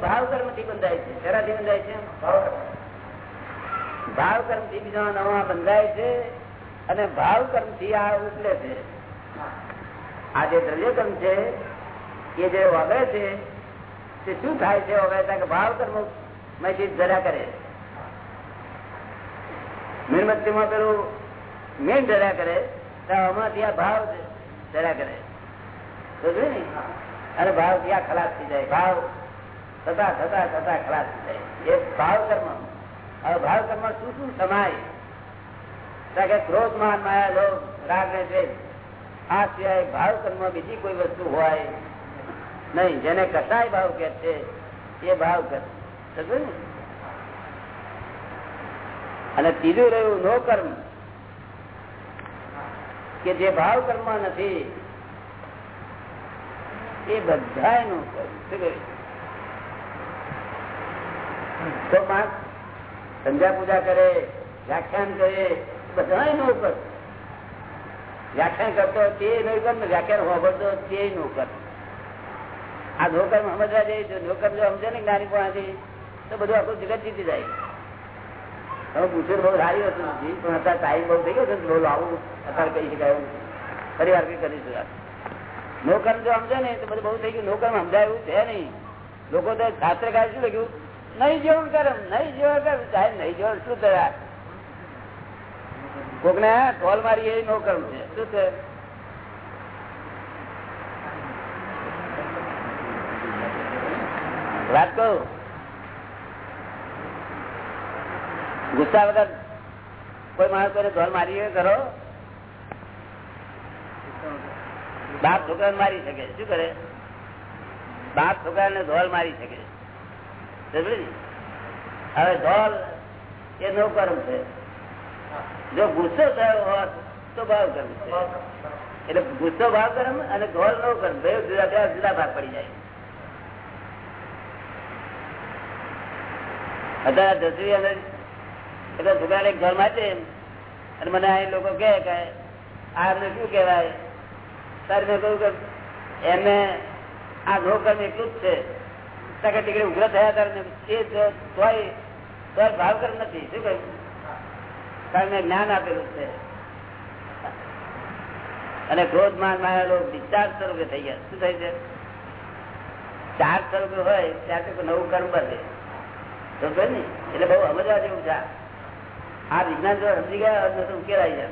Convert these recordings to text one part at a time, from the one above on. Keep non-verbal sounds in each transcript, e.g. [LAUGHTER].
ભાવ કર્મથી બંધાય છે. શેનાથી બંધાય છે? ભાવ કર્મ. થી બીજા નવા બંધાય છે અને ભાવ કર્મથી આ ઉપલે છે. આ જે દ્રવ્ય કર્મ છે, એ જે વગે છે, તે શું થાય છે વગેતા કે ભાવ કર્મ મહેસી ધર્યા કરે. મીણબત્તી માં પેલું મેન ધર્યા કરે, તો આમાંથી આ ભાવ ધર્યા કરે. અને ભાવ ત્યાં ખલાસ થઈ જાય. ભાવ થતા થતા થતા ખલાસ એ ભાવ કર્મ. હવે ભાવ કર્મ શું શું સમાય? ક્રોધ માન, માયા લો રાગ ને દ્વેષ, આ સિવાય ભાવ કર્મ બીજી કોઈ વસ્તુ હોય નહીં. જેને કસાય ભાવ કે છે, એ ભાવ કર્મ અને ત્રીજું રહ્યું નો કર્મ. કે જે ભાવ કર્મ નથી, એ બધા નું કર્મ. શું કહ્યું? તો માણસ સંધ્યા પૂજા કરે, વ્યાખ્યાન કરે, બધા નોકર વ્યાખ્યાન કરતો તે નોકર ને વ્યાખ્યાન હોબળતો તે નોકર આ નોકર સમજવા જઈએ જો નોકર જો સમજે ને જ્ઞાની પણ તો બધું આખું જગત જીતી જાય. હવે પૂછ્યું બહુ સારી હતું નથી, પણ અત્યારે ટાઈમ બહુ થઈ ગયો છે બહુ આવું અત્યારે કહી શકાય ફરી વાર કઈ કરીશું નોકર જો સમજે ને, તો બધું બહુ થઈ ગયું. નોકર સમજાય એવું છે નહીં. લોકો તો શાસ્ત્રકાર શું લખ્યું? નહીં જેવું કરમ નહીં જેવું કર, સાહેબ, નહીં જોયું શું થયા કોક ને કોલ મારી એ નો કરવું. છે શું છે? વાત કહું? ગુસ્સા વગર કોઈ માણસ કોઈને ધોલ મારી કરો? બાપ છોકરા મારી શકે, શું કરે? બાપ છોકરા ને ઢોલ મારી શકે. હવે ઢોલ એ નો છે. જો ગુસ્સો થયો હોત તો ભાવ કર્મ છે. એટલે ગુસ્સો ભાવ કર્મ અને ઢોલ નો કર્મ. બે જુદા બે જુદા ભાગ પડી જાય. અત્યારે દસવી અને એટલે છોકરાને એક ઘર માટે અને મને આ લોકો કહે કે આ એમને શું કહેવાય? તારે મેં કહ્યું કે એમને આ નો કર્મ એટલું જ છે. ટકા ટીકડે ઉગ્ર થયા ત્યારે એ તોય ભાવ કર્મ નથી. શું કહ્યું? કારણ મેં જ્ઞાન આપેલું છે. અને ક્રોધ માન માયા લોક ચાર સ્વરૂપે થઈ ગયા. શું થાય છે? ચાર સ્વરૂપે હોય, ત્યાં નવું કર્મ બને. તો ને? એટલે બહુ સમજવા જેવું છે આ. વિજ્ઞાન જો સમજી ગયા તો ઉકેલાઈ જાય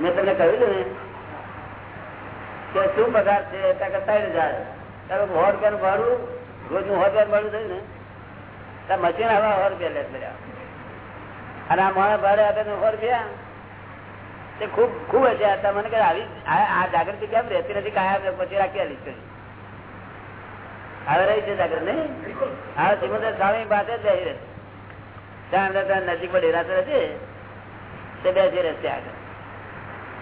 મેં તમને કહ્યું ને, કે શું પગાર છે? ત્યાં કરતા હજાર તારે સો રૂપિયાનું ભાડું રોજનું સો રૂપિયાનું ભાડું થયું ને? ત્યાં મશીન આવા સો રૂપિયા લે કર્યા અને આ માણસ ભાડે આપે સો રૂપિયા? તે ખૂબ ખૂબ હશે. મને કે આવી આ જાગૃતિ કેમ રહેતી નથી? કાયા પછી રાખી આલી હવે રહી છે જાગૃત નહીં? હા શ્રીમંદર સ્વામી પાસે જ રહી રહેશે ત્યાં અંદર નજીક પર ડેરાતો રહેશે તે બેસી રહેશે આગળ.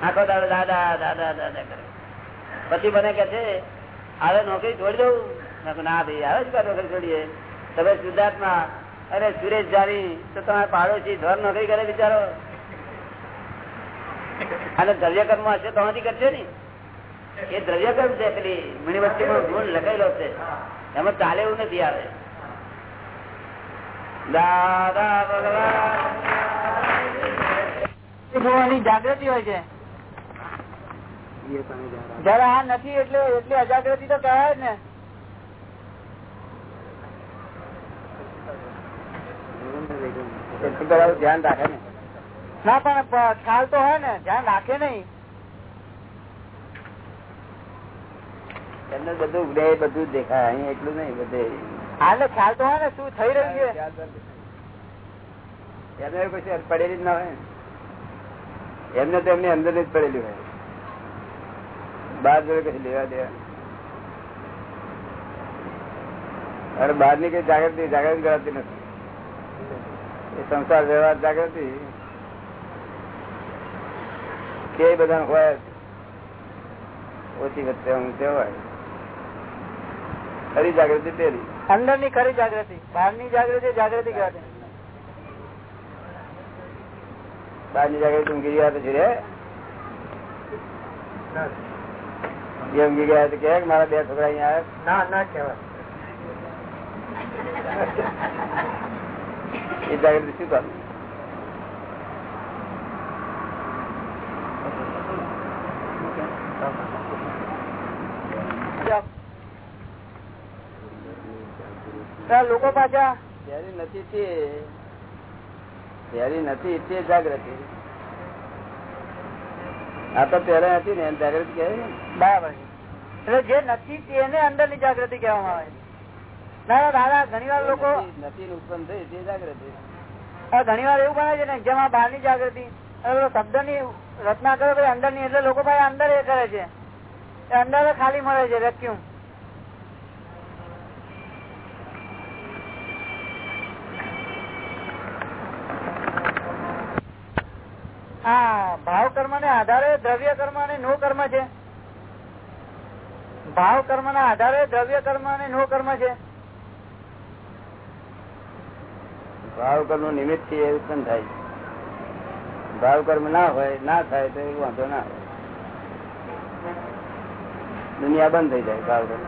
આખો દાડો દાદા દાદા દાદા કરે. પછી મને કે છે હવે નોકરી છોડી દઉં? ના ભાઈ, આવે જ નોકરી છોડીએ? તમે શુદ્ધાર્થમાં અરે સુરેશ જાની તો તમારે પાડોશી ધોર નોકરી કરે બિચારો. અને દ્રવ્યકર્મ હશે તો કરશે ને. એ દ્રવ્યકર્મ છે પેલી નો ગુણ લખાયેલો છે. એમાં ચાલે એવું નથી આવે. દાદા ભગવાન. જાગૃતિ હોય છે. જયારે આ નથી એટલે એટલી અજાગૃતિ તો કહેવાય ને. ધ્યાન રાખે ને. ના પણ ખ્યાલ તો હોય ને. ધ્યાન રાખે નહીં. એમને બધું ઉડે બધું દેખાય. અહીં એટલું નહીં બધે. હાલે ખ્યાલ તો હોય ને શું થઈ રહ્યું છે? એમને પછી પડેલી જ ના હોય એમને તો એમની અંદર જ પડેલી હોય. બહાર જોડે કઈ લેવા દેવા અરે બહારની કઈ જાગૃતિ જાગૃતિ કરાતી નથી. એ સંસાર વ્યવહાર જાગૃતિ. કે બધા હોય ઓછી વચ્ચે હું કહેવાય. ખરી જાગૃતિ પેલી. અંદરની ખરી જાગૃતિ. બહારની જાગૃતિ જાગૃતિ કહેવાય બહારની જાગૃતિ ઊંઘી ગયા પછી રે ઊંઘી ગયા તો કે મારા બે છોકરા અહીંયા ના ના કહેવાય. એ જાગૃતિ શું કરું લોકો પાછા. ત્યારે નથી તે ત્યારે નથી તે જાગૃતિ. આ તો પેલા હતી ને જાગૃતિ કહેવાય ને. બરાબર. એટલે જે નથી તેને અંદરની જાગૃતિ કહેવામાં આવે ના ના, દાદા ઘણી વાર લોકો નથી- નથી ઉત્પન્ન થઈ તે જાગૃતિ. ઘણી વાર એવું બને છે ને જેમાં બહારની જાગૃતિ શબ્દની રચના કરે અંદરની એટલે લોકો ભાઈ અંદર એ કરે છે. એ અંદર ખાલી મળે છે વેક્યુમ હા ભાવ કર્મ ને આધારે દ્રવ્ય કર્મ અને નો કર્મ છે? ભાવ કર્મ ના આધારે દ્રવ્ય કર્મ અને નો કર્મ છે? ભાવ કર્મનું નિમિત્તથી એ ઉત્પન્ન થાય ભાવ કર્મ ના હોય ના થાય તો એવું વાંધો ના હોય દુનિયા બંધ થઈ જાય ભાવ કર્મ.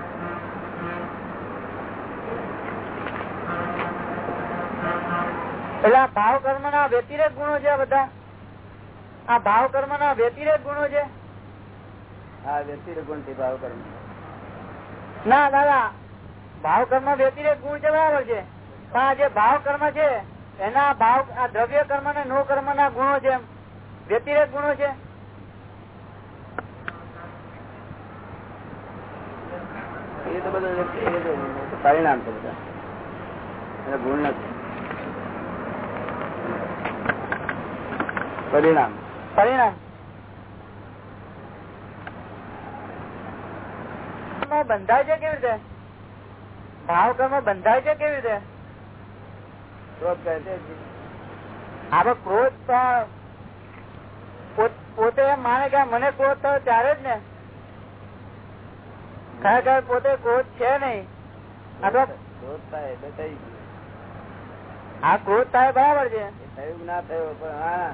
એટલે આ ભાવ કર્મ ના વ્યતિરેક ગુણો છે બધા. આ ભાવ કર્મ ના વ્યતિરેક ગુણો છે? હા વ્યતિરેક ગુણથી ભાવ કર્મ ના. દાદા ભાવ કર્મ વ્યતિરેક ગુણ છે બરાબર છે. પણ આ જે ભાવ કર્મ છે એના ભાવ આ દ્રવ્ય કર્મ ને નો કર્મ ના ગુણો છે વ્યતિરેક ગુણો છે? એ તો બધું પરિણામ છે બધા. ગુણ નથી. પરિણામ. પરિણામ? બંધાય છે કેવી રીતે? ભાવ કર્મ બંધાય છે કેવી રીતે? ક્રોધ કહે છે આપડે ક્રોધ પોતે એમ માને કે મને ક્રોધ થયો ત્યારે જ ને. ખરેખર પોતે ક્રોધ છે નહીં. આ તો ક્રોધ થાય એટલે થઈ ગયું. આ ક્રોધ થાય બરાબર છે. થયું ના થયું પણ હા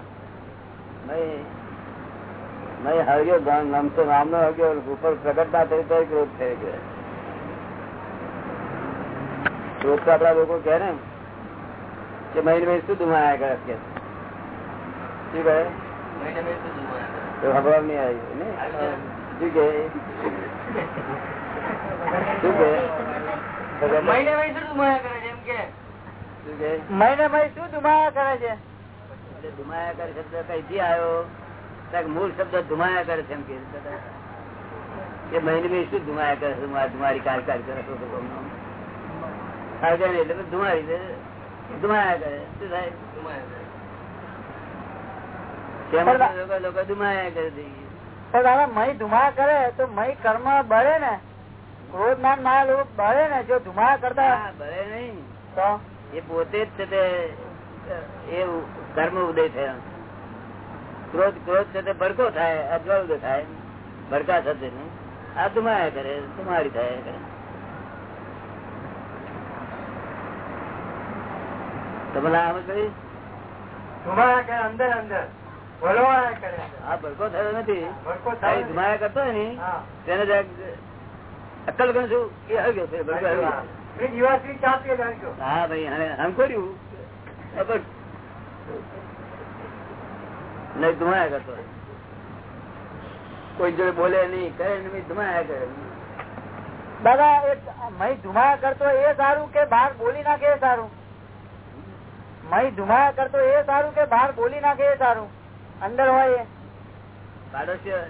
નહીં. નહીં હળગ્યો ગામ નામ તો નામનો હળગ્યો ઉપર પ્રગટ ના થઈ તો ક્રોધ થઈ ગયો. ક્રોધ તો આપડા લોકો કે ને કે મહિને મહિને શું ધુમાયા કરે કે શું કહે? ખબર નહીં આવી ને શું કે શું કે શું કે મહિને મહિને શું ધુમાયા કરે છે ધુમાયા કરે શબ્દ કઈથી આવ્યો? મૂળ શબ્દ ધુમાયા કરે છે એમ કે મહિને ભાઈ શું ધુમાયા કરે છે? ધુમા- ધુમારી કાર કાર એટલે ધુમારી. ધુમાયા કરે. શું થાય? લોકો ધુમાયા કરે દાદા મહી ધુમા કરે તો મહી કર્મ બળે ને? ક્રોધ માન માયા લોકો બળે ને? જો ધુમા કરતા બળે નહીં. તો? એ પોતે જ છે એ કર્મ ઉદય થયા. ક્રોધ ક્રોધ છે તે ભડકો થાય અજવા ઉદય થાય. ભડકા થશે ને આ તુમાયા કરે તુમારી થાય કરે. તમને આમ? કરે? અંદર અંદર. ભડકો થયો નથી. ધુમાયા કરતો ને તેને અક્કલ ગણ છું એ આવી ગયો હા ભાઈ અને આમ કર્યું અબર નહીં ધુમાયા કરતો કોઈ જોડે બોલે નહીં કરે નહીં ધુમાયા કરે દાદા એક મહી ધુમાયા કરતો એ સારું કે બહાર બોલી નાખે એ સારું? મહી ધુમાયા કરતો એ સારું કે બહાર બોલી નાખે એ સારું? અંદર હોય એ. પાડોશીઓ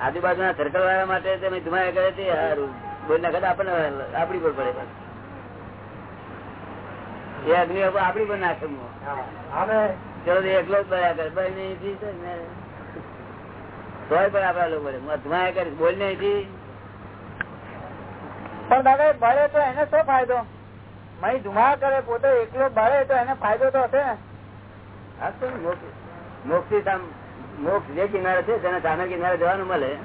આજુબાજુના સર્કલ વાળા માટે ધુમાયા કરે તે સારું. બોલી નાખે આપણને આપડી પર પડે એ અગ્નિ આપડી પણ નાખે ચલો એકલો જ ને. તોય પણ આપડા લોકો બોલ નહીં થી પણ દાદા બળે તો એને શું ફાયદો? મહી ધુમા કરે પોતે એકલો બળે તો એને ફાયદો તો હશે ને? મોક્ષ મોક્ષ જે કિનારે છે તેને સામે કિનારે જવાનું મળે.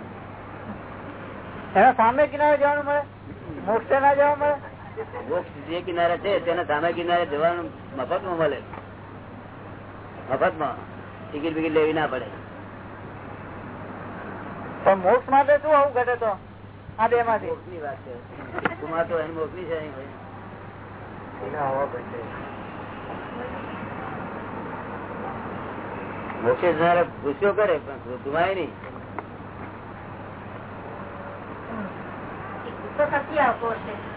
એના સામે કિનારે જવાનું મળે? મોક્ષે ના જવા મળે? જે કિનારે છે તેના સામે કિનારે જવાનું મફતમાં મળે. મફતમાં ટિકિટ બિકિટ લેવી ના પડે. પણ મોક્ષ માટે શું આવું ઘટે તો? આ બે માંથી મોક્ષની વાત છે. કુમાર તો એની મોક્ષની છે. મોક્ષે જનારા ગુસ્સો કરે પણ ધુમાય નહીં. થતી આવતો આયા છે.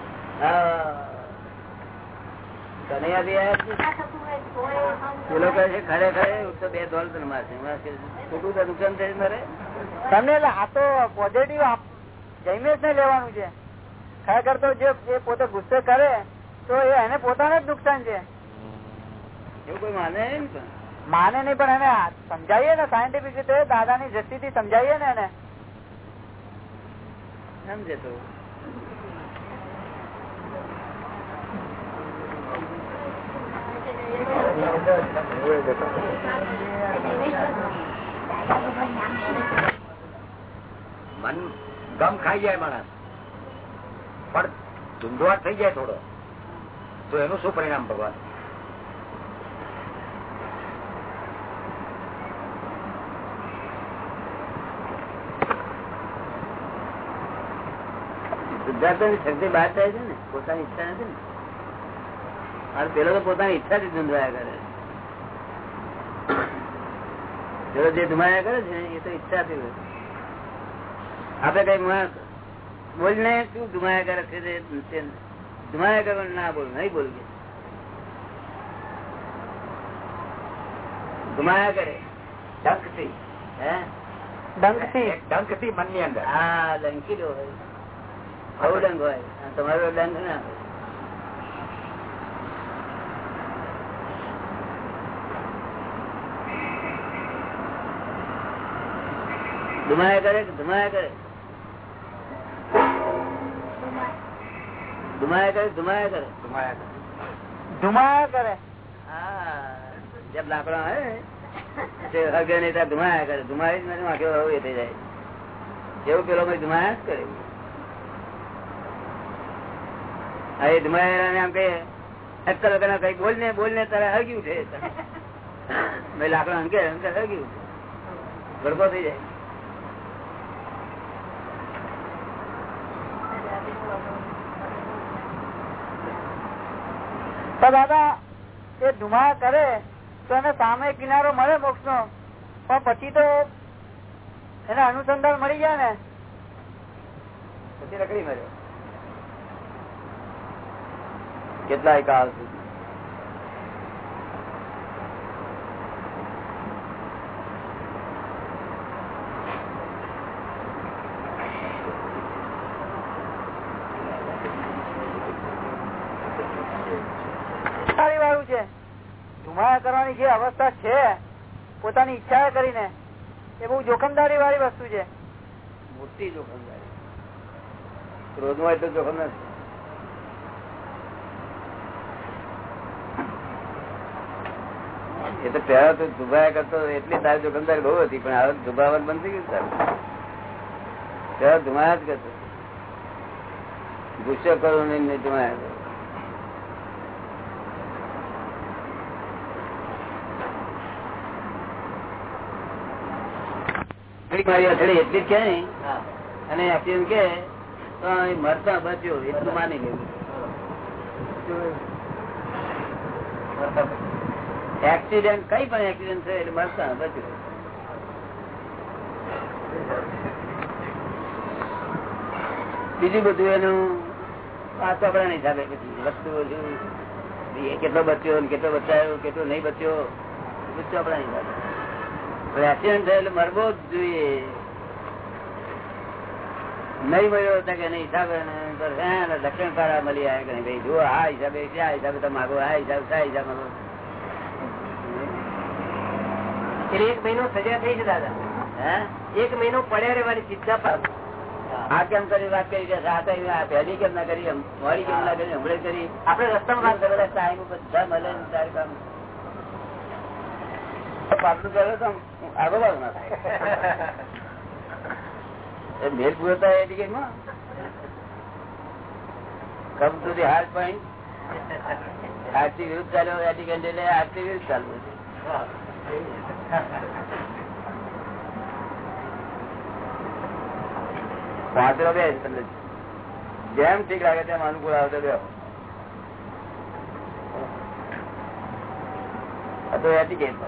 લેવાનું છે. ખરેખર તો જે પોતે ગુસ્સે કરે તો એને પોતાને જ નુકસાન છે. એવું કોઈ માને નહીં માને નહીં પણ એને સમજાવીએ ને સાયન્ટિફિક રીતે દાદાની દ્રષ્ટિથી સમજાવીએ ને એને. સમજે તો. મન ગમ ખાઈ જાય માણસ. પણ ધૂંધવાટ થઈ જાય થોડો. તો એનું શું પરિણામ ભગવાન? શુદ્ધાત્માની શક્તિ બહાર થાય છે ને, પોતાની ઈચ્છા નથી ને? અને પેલો તો પોતાની ઈચ્છાથી ધૂંધવાયા કરે. પેલો જે ધુમાયા કરે છે એ તો ઈચ્છાથી આપડે કઈ બોલને શું ધુમાયા કરે છે ધુમાયા કરે ના બોલ નહીં બોલ કે. ધુમાયા કરે. ડંકથી હે? ડંકથી ડંકથી મનની અંદર. હા ડંકી હોય આવો ડંગ હોય. તમારો ડંગ ના હોય. ધુમાયા કરે કે ધુમાયા કરે? ધુમાયા કરે ધુમાયા કરે? ધુમાયા કરે. ધુમાયા કરે. હા જબ લાકડા હોય તે હગે નહીં ત્યાં ધુમાયા કરે. ધુમાઈ જ મને વાંકે એ થઈ જાય. એવું પેલો મેં ધુમાયા જ કરે. હા એ ધુમાયા આમ કે અક્કલ વગર કઈ બોલ ને બોલ ને તારે હગ્યું છે. મેં લાકડા હંકે અંકે હગી ઉઠે ગડકો થઈ જાય. તો દાદા, એ ધુમા કરે તો એને સામે કિનારો મળે મોક્ષ નો પણ પછી તો એને અનુસંધાન મળી જાય ને. પછી રખડી મળ્યો કેટલાય કાળ સુધી સારી વાળું છે ધુમાયા કરવાની જે અવસ્થા છે, પોતાની ઈચ્છા કરીને, એ બહુ જોખમદારી વાળી વસ્તુ છે. મોટી જોખમદારી. ક્રોધમાં તો જોખમ નથી. એ તો પેલા તો દુભાયા કરતો, એટલી તારી જોખમદારી બહુ હતી, પણ હવે દુભાવન બંધ થઈ ગયું તારું પેલા ધુમાયા જ કરતો. ગુસ્સો કરો નહીં ધુમાયા કરો થોડીક મારી અથડી એટલી જ કે નહીં અને એક્સિડન્ટ કે તો મરતા બચ્યો એટલું માની લેવું. એક્સિડન્ટ કઈ પણ એક્સિડન્ટ થયો એટલે મરતા બચ્યો. બીજું બધું એનું નહીં હિસાબે વસ્તુ કેટલો બચ્યો કેટલો બચાયો કેટલો નહીં બચ્યો બધું નહીં હિસાબે એક્સિડન્ટ થયો મરવો જ જોઈએ. નહીં મળ્યો હતો કે નહીં હિસાબે દક્ષિણ પારા મળી આવે કે ભાઈ જુઓ આ હિસાબે આ હિસાબે તમે માગો આ હિસાબ આ હિસાબ. એટલે એક મહિનો સજા થઈ છે દાદા. હે? એક મહિનો પડ્યા રહેવાની ચિંતા પર આ કેમ કરી વાત કરી કે આ પહેલી કેમ ના કરી? મોડી કેમ ના કરી? હમણાં કરી? આપડે રસ્તામાં વાત બધા ટાઈમ બધા મળે કામ. પાટલું કરે થાય. મેલ પૂરો થાય એ ટિકિટમાં come to the heart point વિરુદ્ધ ચાલ્યો એ ટિકિટ એટલે આરતી વિરુદ્ધ ચાલવું બે જેમ ઠીક લાગે તેમ અનુકૂળ આવતો બે તો એટીકેટ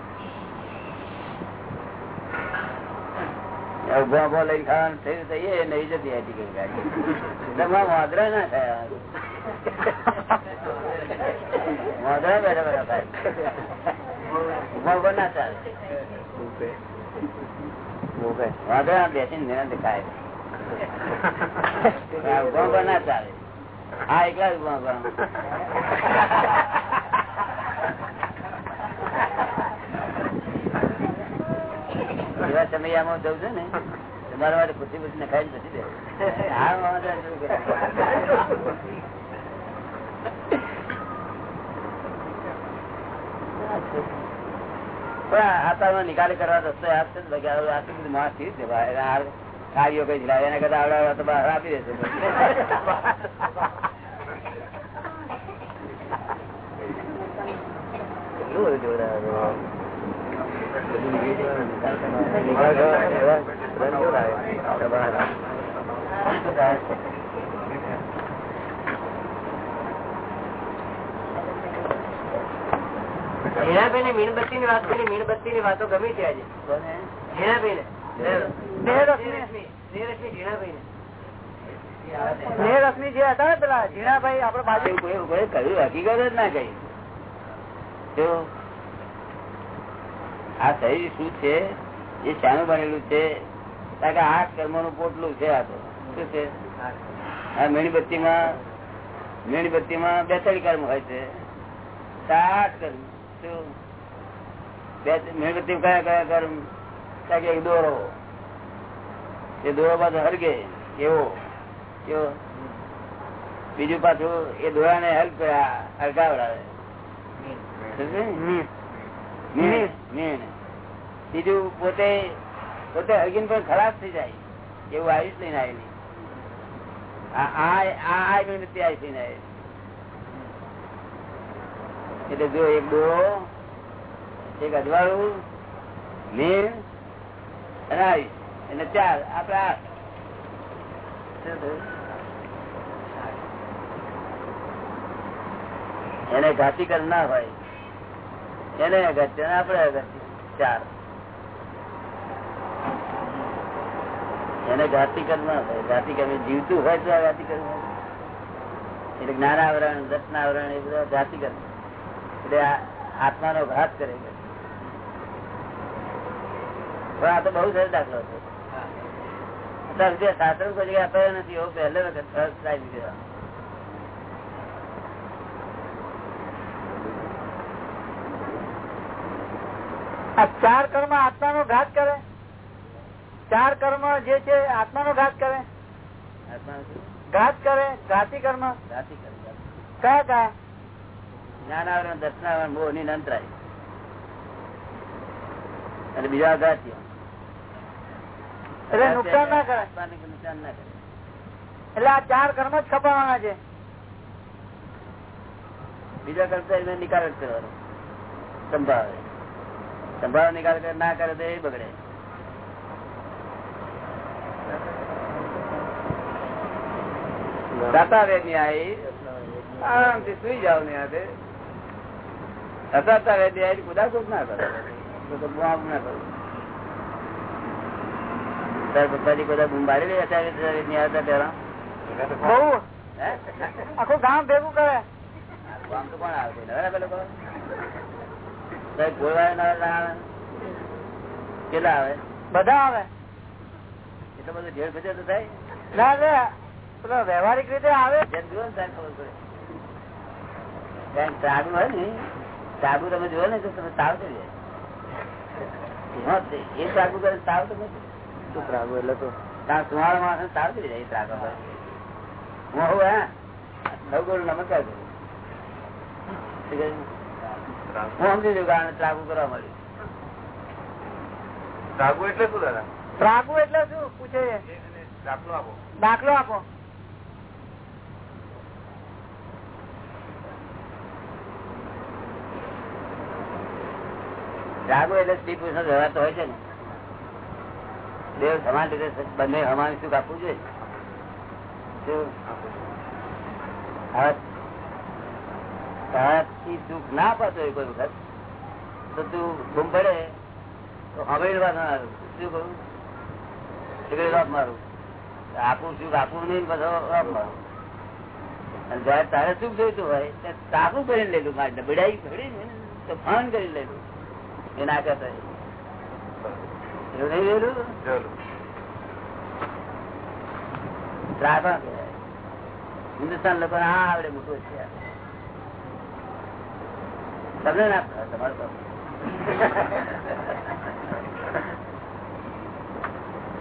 ઊભો ના થયા. વાંદરા બેઠા ઊભા ઊભા ચાલે. વાંદરા બેસીને નિરંત ખાય. ઊભા ના ચાલે. હા એકલા જ ઊભા. ઊભા આમાં જવું છો ને, તમારા માટે ખુશી ખુશી ને ખાઈ નહીં. પણ આતામાં નિકાલ કરવા રસ્તો આપશે આટલું બધું માણસથી જ કાર્યો કઈ જાય એના કરતા આવડા તો બહાર આપી દેશે. કેટલું મીણબત્તી ની વાત કરી મીણબત્તી ની વાતો ગમી છે આજે. કોને? હીરાભાઈ ને સ્નેહરશ્મિ. સ્નેહરશ્મિ ને જે હતા ને પેલા ઝીણાભાઈ આપડે બાજુ. એવું કોઈ- કોઈ કહ્યું હકીકત જ ના કહી. જો આ શરીર શું છે? એ શાનું બનેલું છે? કારણ કે આઠ કર્મનું પોટલું છે આ તો. શું છે? આ મીણબત્તી માં મીણબત્તી માં બેતાળી કર્મ હોય છે. સાત કર્મ. શું? મીણબત્તી કયા કયા કર્મ? એક દોરો. એ દોરો પાછો હરગે. એવો. કેવો બીજું પાછું એ દોરાને હેલ્પ હરગાવડાવે ને? મીણ, મીણ. બીજું પોતે પોતે અગિન પણ ખરાબ થઈ જાય. એવું આયુષ લઈને આવેલી. આયુષ લઈને આવેલી. એટલે જો એક દોરો એક અજવાળું, મીણ અને આયુષ અને ચાર આપડે આઠ. એને ઘાતી કર ના હોય. એને અગત્ય આપડે અગત્ય ચાર. એને ઘાતીકર ના થાય ઘાતીકર જીવતું હોય તો ઘાતીકર એટલે જ્ઞાનાવરણ, દર્શનાવરણ એ બધા જાતિકર એટલે આત્મા આત્માનો ઘાત કરે. પણ આ તો બહુ સરસ દાખલો છે. અત્યાર શાસ્ત્ર કોઈ નથી. એવો પહેલો વખત આ ચાર કર્મ આત્માનો ઘાત કરે. ચાર કર્મ જે છે આત્માનો ઘાત કરે? ઘાત કરે જાતિ કર્મ. જાતિ કર્મ કયા કયા? જ્ઞાનાવરણ દર્શનાવરણ મોહની અંતરાય અને બીજા ઘાતીઓ એટલે નુકસાન ના કરે નુકસાન ના કરે. એટલે આ ચાર કર્મ જ ખપાવવાના છે. બીજા કરતા એને નિકાલ જ કરવાનો. સંભાવે સંભાવ નિકાલ કરે ના કરે તો એ બગડે. દાતા રે ન્યાય આરામથી સુઈ જાવ ને યાદે હતા રે ન્યાય કુદાકુદ ના કરે. તો કરું. આખું ગામ ભેગું કરે. તો કોણ આવે કેટલા આવે? બધા આવે. એટલો બધો ઢેર ભજે તો થાય? ના. વ્યવહારિક રીતે આવે? સાબુ હોય ને સાબુ તમે જોયો ને તો તમે તાવ જાય. એ સાબુ કરે તાવ તો નથી. ત્રાગુ એટલે તો? ત્યાં સુવાળા માણસ તાવ થઈ જાય ત્રાગો હું હું હે? નવ નમસ્કાર કરું. શું હું સમજી દઉં કે ત્રાગુ કરવા મળ્યું. રાગુ એટલે શું દાદા? ત્રાગુ એટલે શું? પૂછે. દાખલો આપો. દાખલો આપો. રાગો એટલે સ્ત્રી પુરુષ વ્યવહાર હોય છે ને. દેવ સમાન રીતે બંને હમાનું સુખ આપવું જોઈએ? સુખ ના અપાતો હોય કોઈ વખત, તો તું ગુમ પડે, તો હવેડવા ના શું એટલે રોપ મારું. આપું સુખ, આપું નહીં બધો તારે સુખ જોઈતું હોય તાકું કરીને લેલું મારે ઘડી ને તો ફોન કરી લેલું એ ના એવું નહીં હિન્દુસ્તાન લોકો આ આવડે મોટું છે. તમને ના તમારું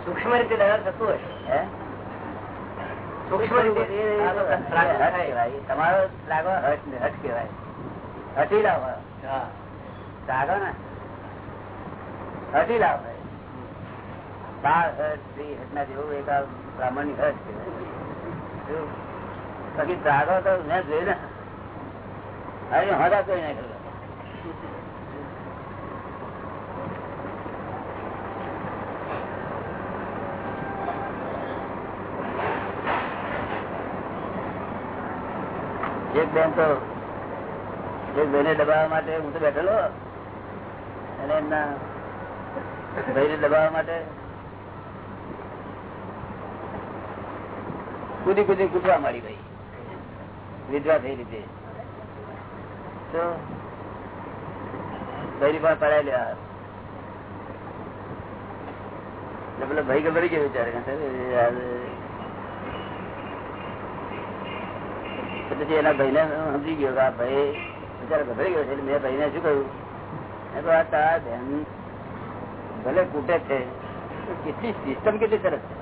સૂક્ષ્મ રીતે દાદા થતું હશે હે? સૂક્ષ્મ રીતે. તમારો લાગવા હટ હટ કહેવાય. હટી લાવો. હા. ત્રાગો ને. હટી લાવો હટ સ્ત્રી હટના જેવું એક બ્રાહ્મણની હટ પછી? ત્રાગો તો મેં જોઈ ને. હવે હોદા કોઈ નાખેલો એક બેન તો, એક બેને દબાવવા માટે હું તો બેઠેલો. અને એમના ભાઈને દબાવવા માટે? કુદી કુદી કૂદવા મારી ભાઈ. વિધવા થઈ રીતે. તો ભાઈ પણ પડાય લેવા એટલે ભાઈ ગભરી ગયો વિચાર પછી એના ભાઈ ને સમજી ગયો કે આ ભાઈ બિચારો ગભરી ગયો છે મેં ભાઈ ને શું કહ્યું? કહ્યું, આ તારા બેન ભલે કૂટે છે. કેટલી સિસ્ટમ કેટલી સરસ છે.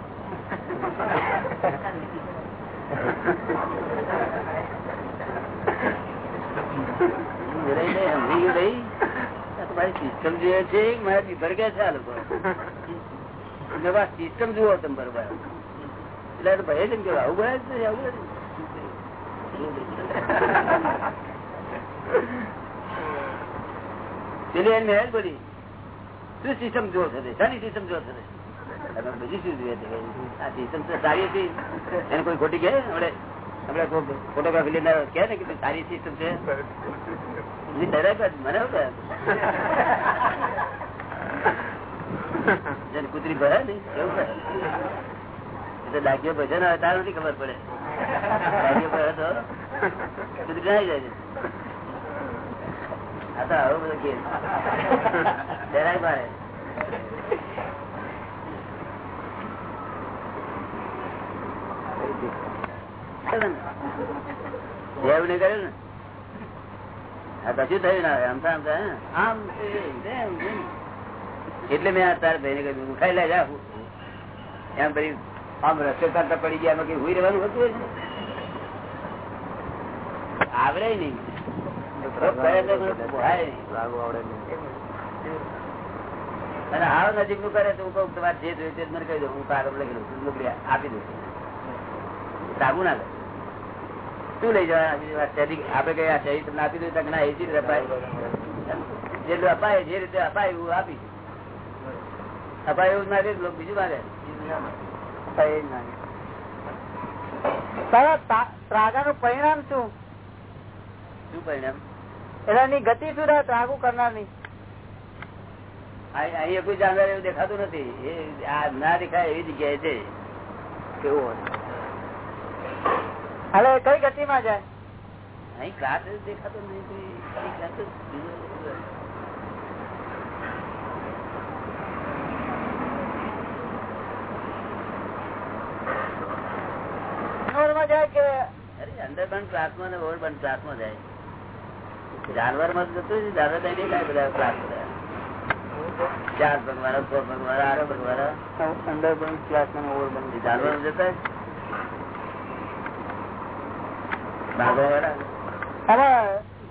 સિસ્ટમ જોઈએ છે મારા દીભર કે છે આ લોકો. સિસ્ટમ જુઓ તમે બરોબર. એટલે તો ભાઈ કે આવું બોલાય છે આવું બોલાય છે? મહેલ બોલી શું સિસ્ટમ જો છો શાની સિસ્ટમ જો છો સારી એને કોઈ ખોટી કહે? આપણે આપણે ફોટોગ્રાફી લઈને કહે ને કે સારી સિસ્ટમ કૂતરી ભરે ને એવું એટલે ડાકીઓ ભજન ને તાર નથી ખબર પડે. ડાકીઓ ભરે તો કુતરી જાય છે. આ તો આવું બધું કે ડરાય મારે એવું નહીં કર્યું ને આ કશું થયું ના આમ આમ એટલે મેં આ તાર ભાઈ ને કહ્યું ઉઠાઈ લે જા એમ પછી આમ રસ્તે તારતા પડી ગયા એમાં કઈ હોય રહેવાનું હતું આવડે નહીં. અને આવ નજીકનું કરે તો હું તમારે જે જોયું તે મને કહી દઉં હું કાગળ લખી દઉં મોકલી આપી દઉં લાગુ ના લે. શું લઈ જવાના આપડે કઈ આ શેરી તમને આપી દઉં ના એ જ અપાય જેટલું અપાય જે રીતે અપાય એવું આપી અપાય એવું જ માગે લોકો બીજું મારે. તારા ત્રાગા નું પરિણામ શું? શું પરિણામ? એનાની ગતિ શું રહે ત્રાગુ કરનારની. અહીંયા કોઈ જાનવર એવું દેખાતું નથી. એ આ ના દેખાય એવી જગ્યાએ છે. કેવું હવે કઈ ગતિમાં જાય? અહીં ક્લાસ દેખાતો નથી. અંદર બંધ ક્લાસમાં ને ઓવર બંધ ક્લાસમાં જાય. જાનવરમાં જતું જાનવર નહીં કાંઈ બધા ક્લાસ ચાર છ આઠ અંદર ઓવર જાનવર જતા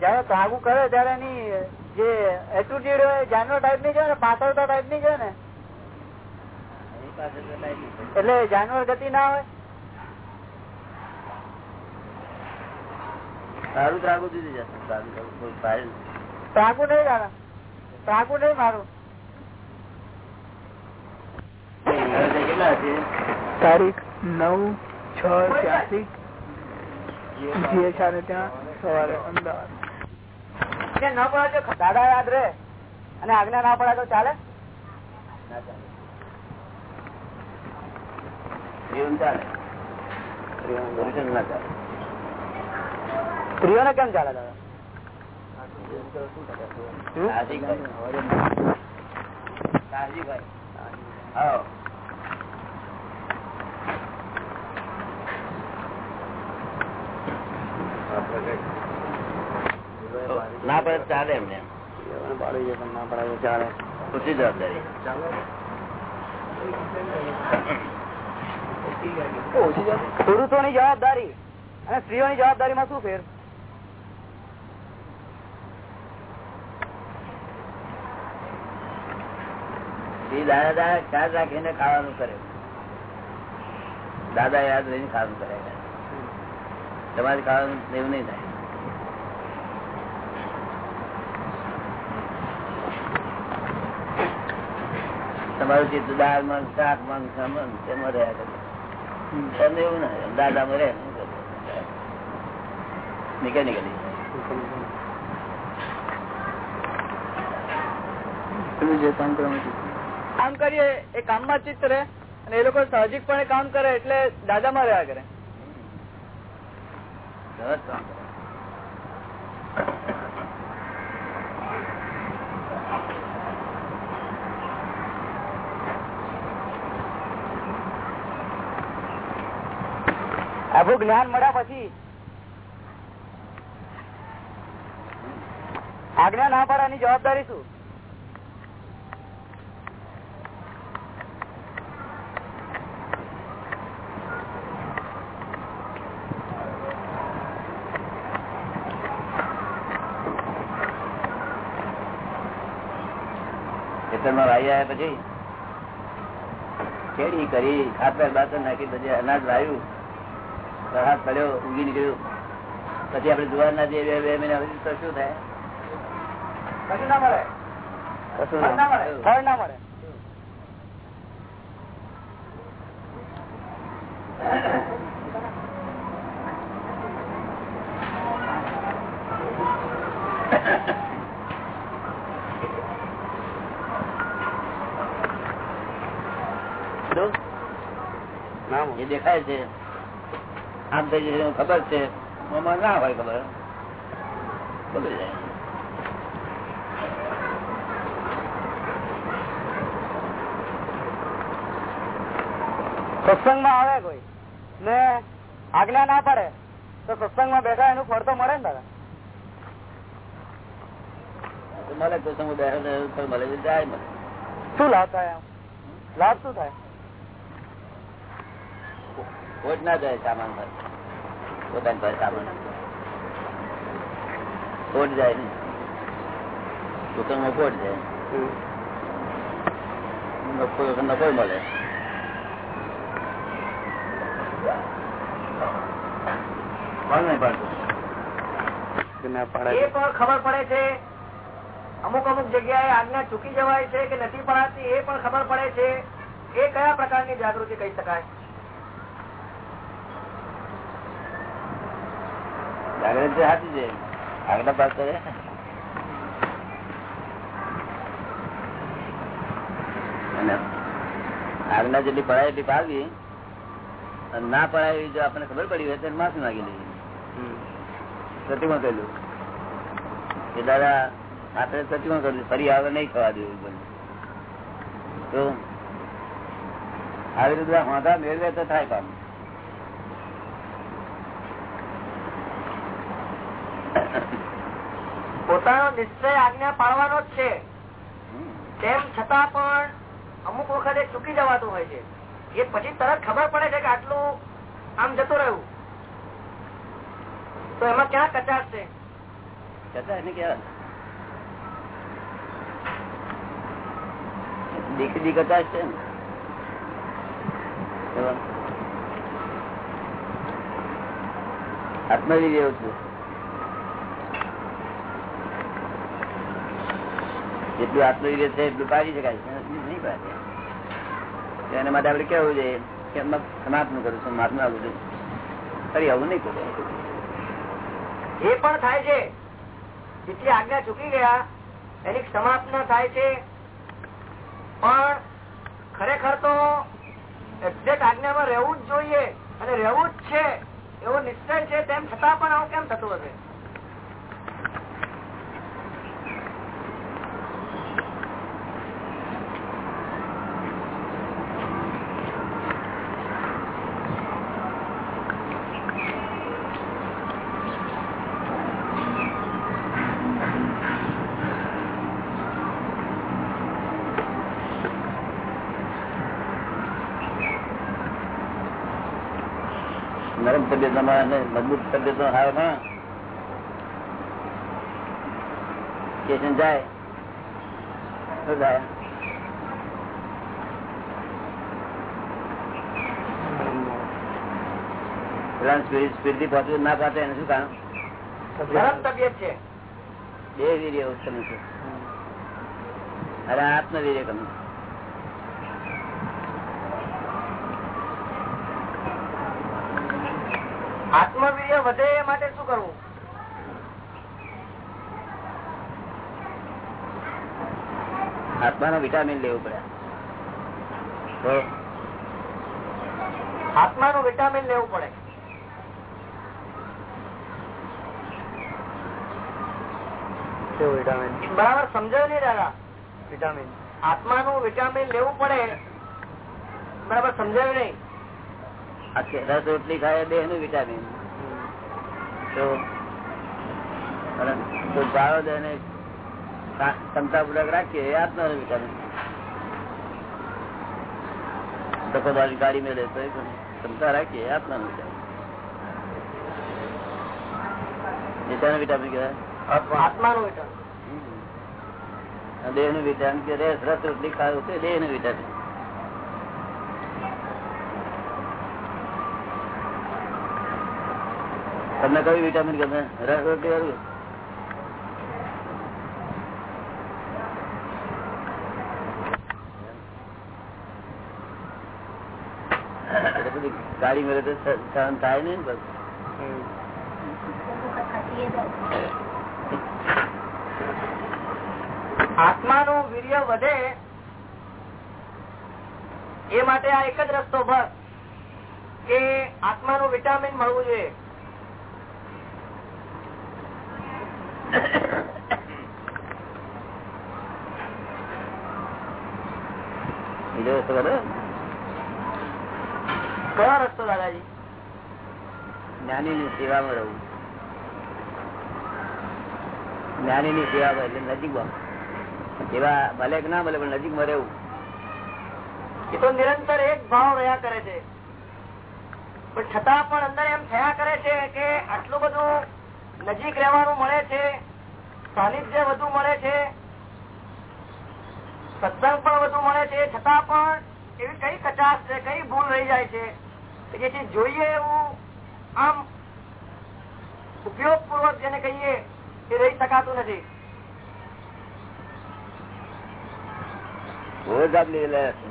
જયારે કરે ત્યારે એની જે એટીટ્યુડ હોય જાનવર ટાઈપની છે ને પાછળતા ટાઈપની છે ને. એટલે જાનવર ગતિ ના હોય? તારું ત્રાગું જુદી જશે તારું ત્રાગું નહીં. દાદા ત્રાગુ નહીં. મારું હવે તે કેટલા છે તારીખ નવ છ ત્યાંસી જીએ સારે ત્યાં સવારે અમદાવાદ. કે ન પડે દાદા યાદ રે અને આજ્ઞા ના પડે તો ચાલે? જીવન ચાલે. ના ચાલે. સ્ત્રીઓને કેમ ચાલે દાદા. ના પડે ચાલે એમને. ના પડે ચાલે પૂછી જવાબદારી પુરુષોની જવાબદારી. અને સ્ત્રીઓની જવાબદારીમાં શું ફેર? એ દાદા દાદા ખ્યાલ રાખીને ખાવાનું કરે. દાદા યાદ રહીને ખાવાનું કરે. તમારે ખાવાનું એવું નહીં થાય. તમારું ચિત્ત દાળ મન શાક મન સમન તેમાં રહ્યા કરે. તમને એવું ના દાદા માં રહે. નીકળી કામ કરીએ એ કામમાં ચિત્ત રહે અને એ લોકો સાહજિકપણે કામ કરે એટલે દાદામાં રહ્યા કરે. આખું જ્ઞાન મળ્યા પછી આજ્ઞા ના પાડવાની જવાબદારી શું ખેતરમાં પછી ખેડી કરી ખાતર બાતર નાખી પછી અનાજ લાવ્યું વરસાદ પડ્યો ઉગી નીકળ્યું. પછી આપડે જુવાર ના જઈએ બે બે મહિના પછી તો શું થાય? કશું ના મળે. કશું ફળ ના મળે ફળ ના મળે શું? એ દેખાય છે. આમ થઈ જશે ખબર છે. આમાં ના હોય ખબર. બગડી જાય સત્સંગમાં આવે કોઈ? ને આજ્ઞા ના પડે તો સત્સંગમાં બેઠા એનું ફળ તો મળે ને દાદા? મળે તો ફળ મળે જાય મળે. શું લાભ થાય લાભ શું થાય? ખોટ ના જાય સામાન પર. પોતાની પાસે સામાન. ખોટ જાય ને દુકાનમાં ખોટ જાય. નફો મળે. ખબર પડે છે. અમુક અમુક જગ્યાએ આજ્ઞા ચૂકી જવાય છે કે નથી પડાતી એ પણ ખબર પડે છે. એ કયા પ્રકારની જાગૃતિ કહી શકાય? છે. આગળ પાસ જેટલી પડાય એટલી પાવી અને ના પડાય જો આપણને ખબર પડી હોય તો માફી માગી લેવી સતીમાં કહેલું. કે દાદા આપણે સતીમાં કર્યું ફરી આવે નહીં ખવા દેવું બને તો આવી રીતે હોતા મેળવે તો થાય કામ. પોતાનો નિશ્ચય આજ્ઞા પાડવાનો જ છે. તેમ છતાં પણ અમુક વખતે ચૂકી જવાતું હોય છે. એ પછી તરત ખબર પડે છે કે આટલું આમ જતું રહ્યું. તો એમાં ક્યાં કચાશ છે? દીકરી એવું. છું. જેટલું આત્મવિવેક છે એટલું પાડી શકાય. નહીં પાડે. એના માટે આપડે કેવું છે કે સમાપ્ત કરું છું મહાત્મા આવું છું ફરી આવું નહીં કરું. એ પણ થાય છે. જેટલી આજ્ઞા ચૂકી ગયા, એની સમાપ્ત થાય છે. પણ ખરેખર તો એક્ઝેક્ટ આજ્ઞામાં રહેવું જ જોઈએ અને રહેવું જ છે. એવો નિશ્ચય છે તેમ છતાં પણ આવું કેમ થતું હશે? અને મજબૂત તબિયતનો હાલમાં સ્ટેશન જાય. તો જાય. ના પહોંચે એને શું કારણ તબિયત છે. બે વીર્ય ઉત્પન્ન છે. અરે આત્મવીર્ય કમ આત્મવીર્ય વધે એ માટે શું કરવું? આત્માનો વિટામિન લેવું પડે. આત્મા આત્માનું વિટામિન લેવું પડે. બરાબર સમજાય નહીં દાદા? વિટામિન. આત્માનું વિટામિન લેવું પડે. બરાબર સમજાયું નહીં? રસ રોટલી ખાય દેહનું વિટામિન તો ભાવ દે ને ક્ષમતા પૂર્વક રાખીએ એ આત્માનું વિટામિન ધક્કો બારી ગાડી મેળે તો ક્ષમતા રાખીએ એ આત્માનું વિટામિન નીચાનું વિટામિન કહેવાય? આત્માનું વિટામિન દેહનું વિટામિન કે રસ રસ રોટલી ખાવું છે દેહનું વિટામિન તમને કયું વિટામિન ગમે? રસ રોટી વાળું ગાડી મેળે તો સહન થાય ને બસ આત્માનું વીર્ય વધે એ માટે આ એક જ રસ્તો બસ કે આત્માનું વિટામિન મળવું જોઈએ બીજો રસ્તો કરો કયો રસ્તો દાદાજી જ્ઞાની ની સેવામાં રહું જ્ઞાની ની સેવા એટલે નજીકમાં. એવા ભલે કે ના ભલે, પણ નજીકમાં રહેવું. એ તો નિરંતર એક ભાવ રહ્યા કરે છે. પણ છતાં પણ અંદર એમ થયા કરે છે કે આટલું બધું નજીક રહેવાનું મળે છે, સાનિધ્ય વધુ મળે છે, સત્સંગ પણ વધુ મળે છે, છતાં પણ એવી કઈ કચાશ છે, કઈ ભૂલ રહી જાય છે. કે જેથી જોઈએ એવું આમ ઉપયોગ પૂર્વક જેને કહીએ, એ રહી શકાતું નથી. ઓવરડ્રાફ્ટ લીધેલા હશે.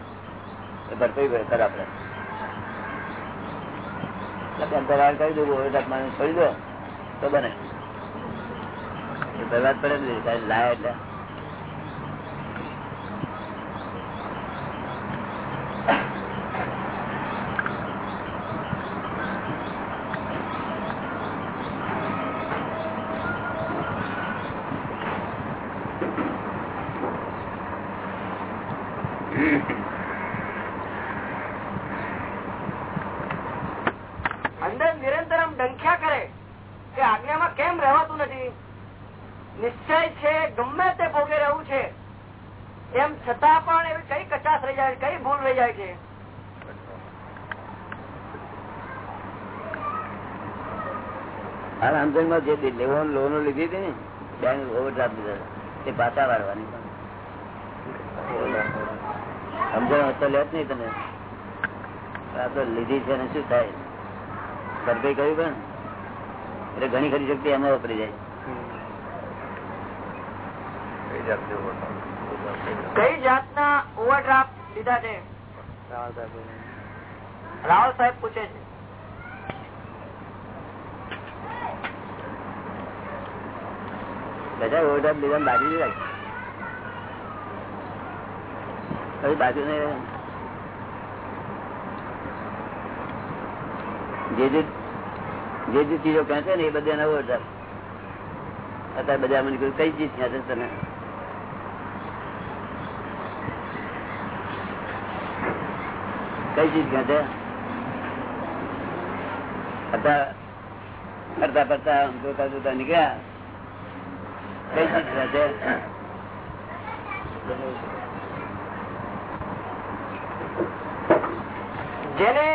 એ ભરપાઈ કરે આપડે એટલે અંતરાળ કરી દઉં ઓવરડ્રાફ્ટ માણસ છોડી દો, તો બને. પહેલા પડે લાય એટલે અંદર નિરંતર આમ ડંખ્યા કરે કે આજ્ઞામાં કેમ રહેવાતું નથી નિશ્ચય છે ગમે તે ભોગે રહેવું છે એમ છતાં પણ એવી કઈ કચાશ રહી જાય છે, કઈ ભૂલ રહી જાય છે રામચંદ્રમાં જે લેવાનું લોનો લીધી હતી ને બેંક ઓવરડ્રાફ્ટ લીધા તે પાછા વાળવાની. સમજણ હતો લેત નહીં તને આ તો લીધી છે ને શું થાય? સરભઈ કહ્યું પણ. એટલે ઘણી ખરી શક્તિ એમાં વપરી જાય. કઈ જાતના ઓવરડ્રાફ્ટ લીધા છે? રાવ સાહેબ પૂછે છે. જે જે જે જે ચીજો ને, એ બધા નવો ડ્રાફ્ટ અત્યારે બધા મને કહ્યું કઈ ચીજ ક્યાં છે તને? કઈ ચીજ છે? અત્યારે કરતા કરતા જોતા જોતા નીકળ્યા. જેને,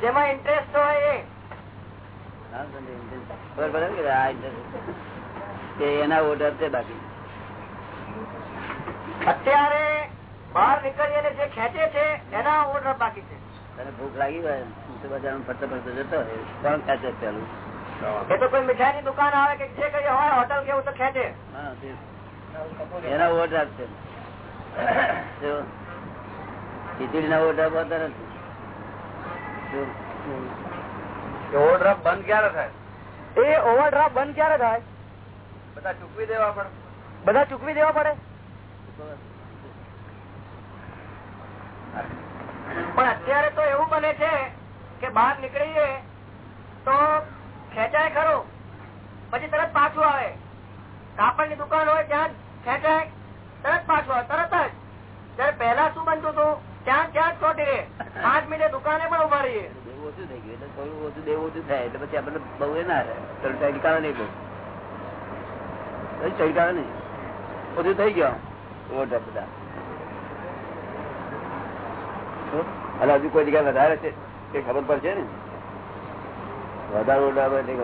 જેમાં ઇન્ટરેસ્ટ હોય એના ઓર્ડર છે બાકી. અત્યારે બહાર નીકળીએ અને જે ખેંચે છે, એના ઓર્ડર બાકી છે. તને ભૂખ લાગી હોય ફરતો ફરતો જતો હોય. કોણ ખેંચે પેલું? એ તો કોઈ મીઠાઈ ની દુકાન આવે કે જે કઈ હોય હોટલ કેવું તો ખેંચે. એના ઓર્ડર છે. ખીચડી ના ઓર્ડર હોતા નથી. ઓવરડ્રાફ્ટ બંધ ક્યારે થાય? એ ઓવરડ્રાફ્ટ બંધ ક્યારે થાય? બધા ચૂકવી દેવા પડે. બધા ચૂકવી દેવા પડે? પણ અત્યારે તો એવું બને છે કે બહાર નીકળીએ તો ખેંચાય ખરું. પછી તરત પાછું આવે. કાપડની દુકાન હોય ત્યાં ખેંચાય. તરત પાછું આવે, તરત જ. જયારે પહેલા શું બનતું હતું? ત્યાં ત્યાં જ ચોટી રે પાંચ મિનિટે દુકાને પણ ઊભા રહીએ. ઓછું થઈ ગયું, એટલે થોડું ઓછું દેવું ઓછું થાય, એટલે પછી બહુ એ ના રહે. ચડકાવે નહીં બહુ. ચડકાવે નહીં. ઓછું થઈ ગયો ઓર્ડર બધા. અને હજુ કોઈ જગ્યાએ વધારે છે તે ખબર પડશે ને? વધારે ઓર્ડર આવે એટલે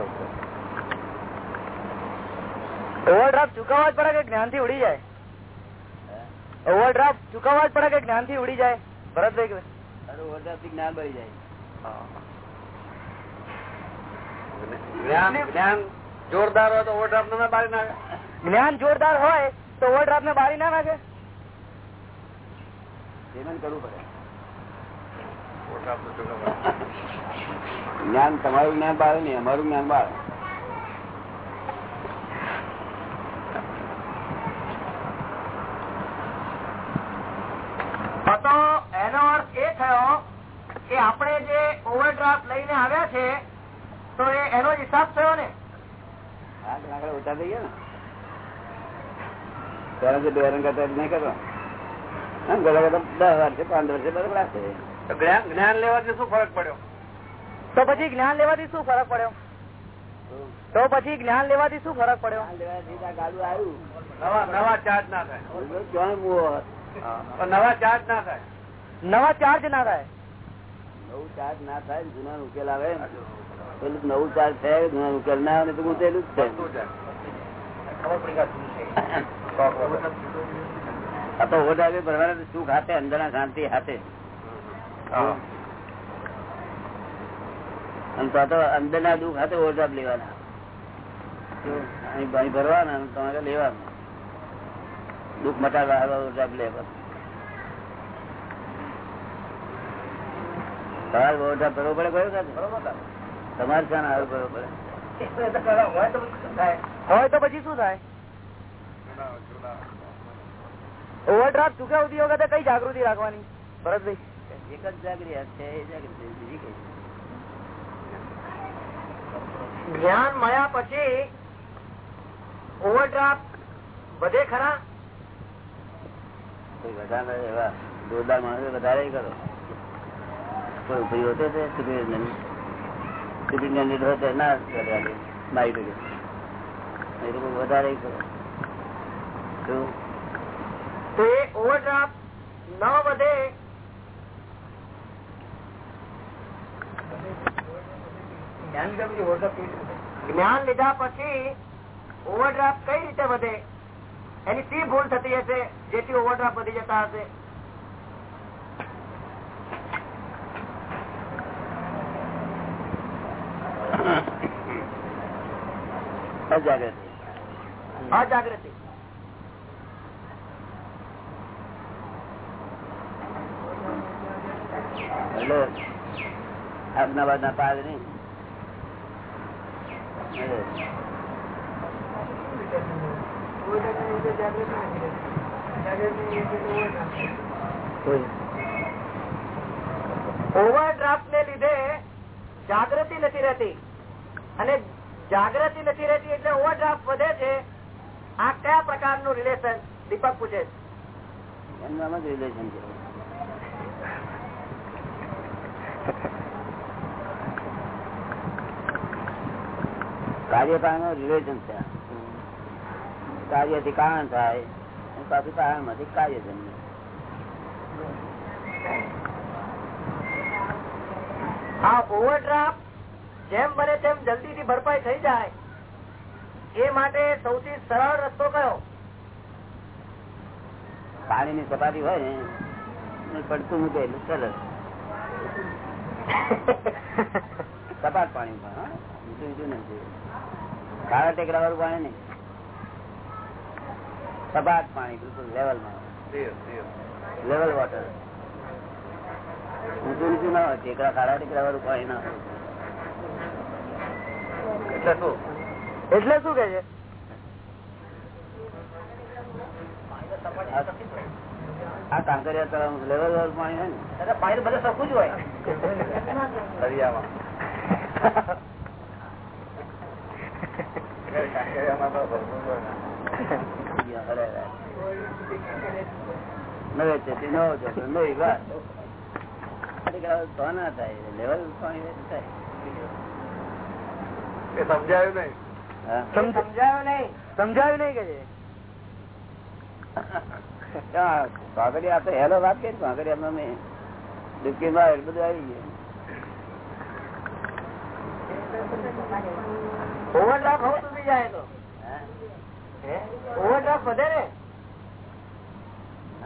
ઓવરડ્રાફ્ટ ચુકવવા જ પડે કે જ્ઞાનથી ઉડી જાય? ઓવરડ્રાફ્ટ ચુકવવા જ પડે કે જ્ઞાનથી ઉડી જાય? ભરતભાઈ થી જ્ઞાન જાય. જ્ઞાન જોરદાર હોય તો ઓવરડ્રાફ્ટ ના બારી નાખે. જ્ઞાન જોરદાર હોય તો ઓવરડ્રાફ્ટ ને બારી ના નાખે? પેમેન્ટ કરવું પડે. ઓવરડ્રાફ્ટ. જ્ઞાન તમારું જ્ઞાન બાળે ને અમારું જ્ઞાન બાળે તો એનો અર્થ એ થયો કે આપણે જે ઓવરડ્રાફ્ટ લઈને આવ્યા છે તો એ એનો જ હિસાબ થયો ને. આગળ ઓછા થઈ ગયા ને. ત્યારે જે કરતા નહીં કરવા ગળા કરતા દસ વર્ષે પાંચ વર્ષે બરાબર તો જ્ઞાન લેવાથી શું ફરક પડ્યો? તો પછી જ્ઞાન લેવાથી શું ફરક પડ્યો? તો પછી જ્ઞાન લેવાથી શું ફરક પડ્યો? ગાડું આવ્યું. નવા ચાર્જ ના થાય. નવા ચાર્જ ના થાય. નવા ચાર્જ ના થાય. નવું ચાર્જ ના થાય જૂના ઉકેલ આવે પેલું નવું ચાર્જ થાય જૂના ઉકેલ ના આવે તો ગુંચેલું જ કે આ શું છે? આ તો ઓઢ આવે ભરવાના સુખ હાથે અંદર શાંતિ હાથે. અને તો અંદર અંદરના દુઃખ હાથે ઓરસાદ લેવાના. અહીં ભરવાના તમારે લેવાના. દુઃખ મટાડવા ઓરસાદ લેવા. તમારે ઓઢાપ ભરવો પડે કયો તમારે શાને હારું ભરવો પડે. હોય તો પછી શું થાય? ઓવરડ્રાફ્ટ ચુકવતી વખતે કઈ જાગૃતિ રાખવાની? ભરતભાઈ? એક જ જાગૃતિ છે એ જાગૃતિ બીજી કઈ જ્ઞાન મળ્યા પછી ઓવરડ્રાફ્ટ વધે ખરા? વધારે એવા જોરદાર માણસો વધારે કરો. કોઈ ઉપરી હોતો છે સુપ્રિન્ટેન્ડન્ટ હોય ના કરવા મારી દે એ લોકો વધારે કરો. તો એ ઓવરડ્રાફ્ટ ન વધે જ્ઞાન લીધા પછી ઓવરડ્રાફ્ટ કઈ રીતે વધે? એની સી ભૂલ થતી હશે જેથી ઓવરડ્રાફ્ટ વધી જતા હશે. અજાગૃતિ. અજાગૃતિ એટલે આજના ના પાડ નહીં ઓવરડ્રાફ્ટ ને લીધે જાગૃતિ નથી રહેતી. અને જાગૃતિ નથી રહેતી એટલે ઓવરડ્રાફ્ટ વધે છે. આ કયા પ્રકારનું રિલેશન દીપક પૂછે છે? એનું જ રિલેશન છે. કાર્યકારણ રિલેશન છે. કાર્યથી કારણ થાય પાછું કારણમાંથી કાર્ય જન્મે આ ઓવરડ્રાફ્ટ જેમ બને તેમ જલ્દી થી ભરપાઈ થઈ જાય. એ માટે સૌથી સરળ રસ્તો કયો? પાણી ની સપાટી હોય ને પડતું મૂકે એટલે સરસ [LAUGHS] સપાટ પાણી કાળા ટેકરા વાળું પાણી નહીં. સપાટ પાણી બિલકુલ લેવલ લેવલ વોટર ઊંચું ઊંચું ના હોય ટેકરા કાળા ટેકરા વાળું પાણી ના હોય. એટલે શું? એટલે શું કે છે? આ કાંકરિયા તળાવ લેવલ વાળું પાણી હોય ને. પાણી બધું સરખું જ હોય. દરિયામાં કાંકરિયામાં તો ભરપૂર હોય ને. નવે સમજાયું નહીં? હા નહીં કે કાંકરિયા હેલો વાત કરી કાંકરિયા મેં ડુબકી માર એટલે બધું આવી ગયું ઓવરડ્રાફ્ટ હવે સુધી જાય તો. હા? ઓવરડ્રાફ્ટ વધે ને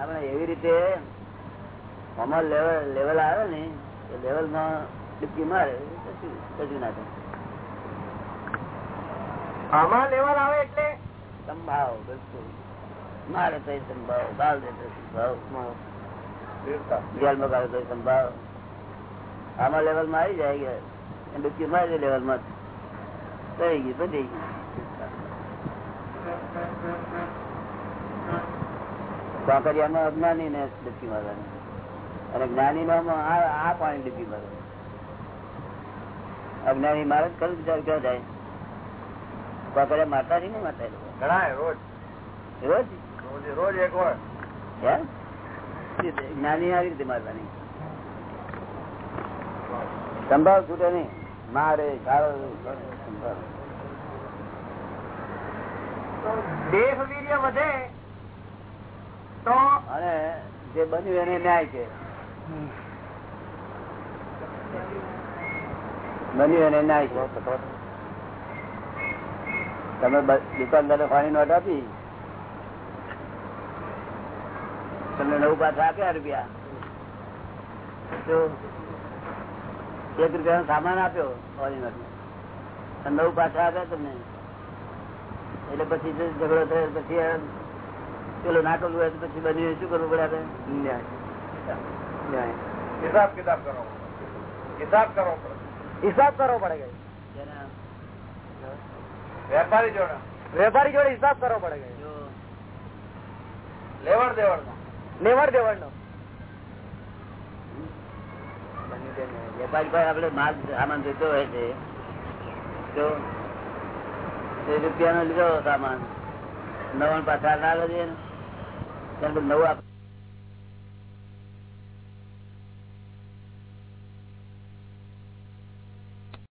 આપણે એવી રીતે આમાં લેવલ લેવલ આવે ને તો લેવલમાં ડૂબકી મારે કજુ ના થાય. આમાં લેવલ આવે એટલે? સંભાવ બિલકુલ. મારે તો સંભાવ બાલ દે તો સંભાવ. તો આમાં લેવલમાં આવી જાય કે ડૂબકી મારી લેવલમાં થઈ ગયું બધી કાંકરિયામાં અજ્ઞાની ને ડૂબકી મારવાની. અને જ્ઞાની નો આ પાણી ડૂબકી મારવાનું અજ્ઞાની મારે જ ખરું વિચાર ક્યાં જાય? કાંકરિયા મારતા ને મારતા ઘણા રોજ. રોજ? રોજ એક વાર. જ્ઞાની આવી રીતે મારવાની. સંભાવ છૂટે નહીં. મારે સારો સંભાવ દેહ વીર્ય વધે તો અને જે બન્યું એને ન્યાય કે બન્યું એને ન્યાય કે તમે દુકાનદારે ફાણી નોટ આપી? તમને નવ પાછા આપ્યા રૂપિયા? એક રૂપિયાનો સામાન આપ્યો ફાણી નોટ નવ પાછા આપ્યા તમને? એટલે પછી ઝઘડો થયો પછી પેલો ના કરવું હોય પછી બન્યું શું કરવું પડે ન્યાય. હિસાબ કિતાબ કરો હિસાબ કરવો પડે. હિસાબ કરવો પડે કે? વેપારી જોડે. વેપારી જોડે હિસાબ કરવો પડે કે? લેવડ દેવડ નો લેવડ દેવડ નો વેપારી ભાઈ આપડે માલ સામાન જોઈતો હોય છે. તો તે રૂપિયાનો લીધો સામાન. નવા પાછા ના લઈએ ને. નવું